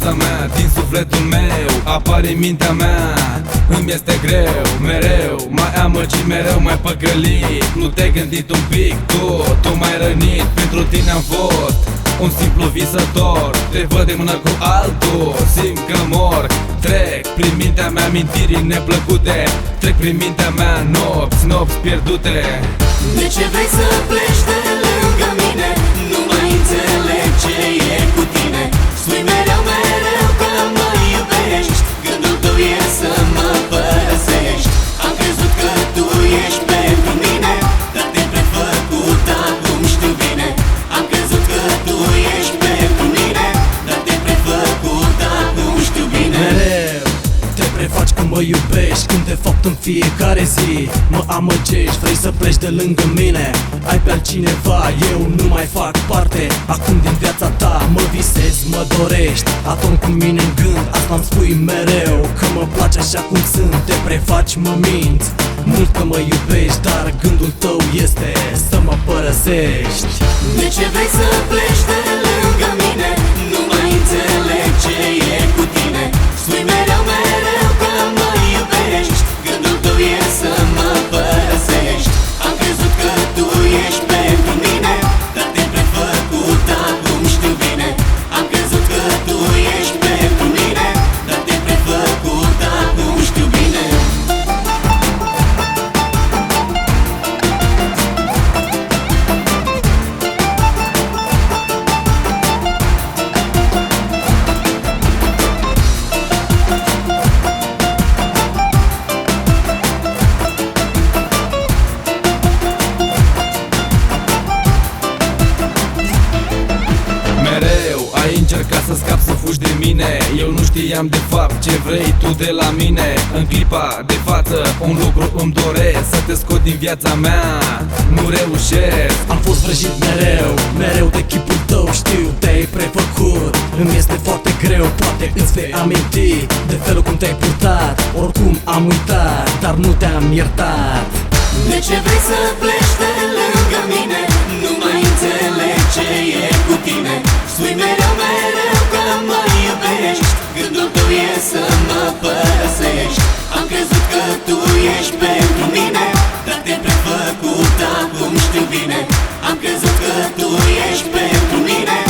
viața mea, din sufletul meu Apare în mintea mea. Îmi este greu, mereu Mai amăgit, mereu mai păcălit Nu te-ai gândit un pic, tu, tu mai rănit Pentru tine am fost un simplu visător. Te văd de mână cu altul, simt că mor. Trec prin mintea mea mintiri neplăcute Trec prin mintea mea nopți, nopți pierdute. De ce vrei să pleci de lângă mine? Nu mai înțeleg ce e cu tine mă iubești Când de fapt în fiecare zi. Mă amăgești, vrei să pleci de lângă mine? Ai pe altcineva, eu nu mai fac parte. Acum din viața ta mă visezi, mă dorești. Atom cu mine în gând, asta îmi spui mereu. Că mă place așa cum sunt, te prefaci, mă minți. Mult că mă iubești, dar gândul tău este Să mă părăsești. De ce vrei să pleci de lângă mine? Mine. Eu nu știam de fapt ce vrei tu de la mine. În clipa de față un lucru îmi doresc Să te scot din viața mea. Nu reușesc. Am fost vrăjit mereu, mereu de chipul tău Știu, te-ai prefăcut. Îmi este foarte greu, poate îți vei aminti De felul cum te-ai purtat. Oricum am uitat, dar nu te-am iertat. De ce vrei să pleci de lângă mine? că tu ești pentru mine Dar te-am prefăcut, acum știu bine. Am crezut că tu ești pentru mine.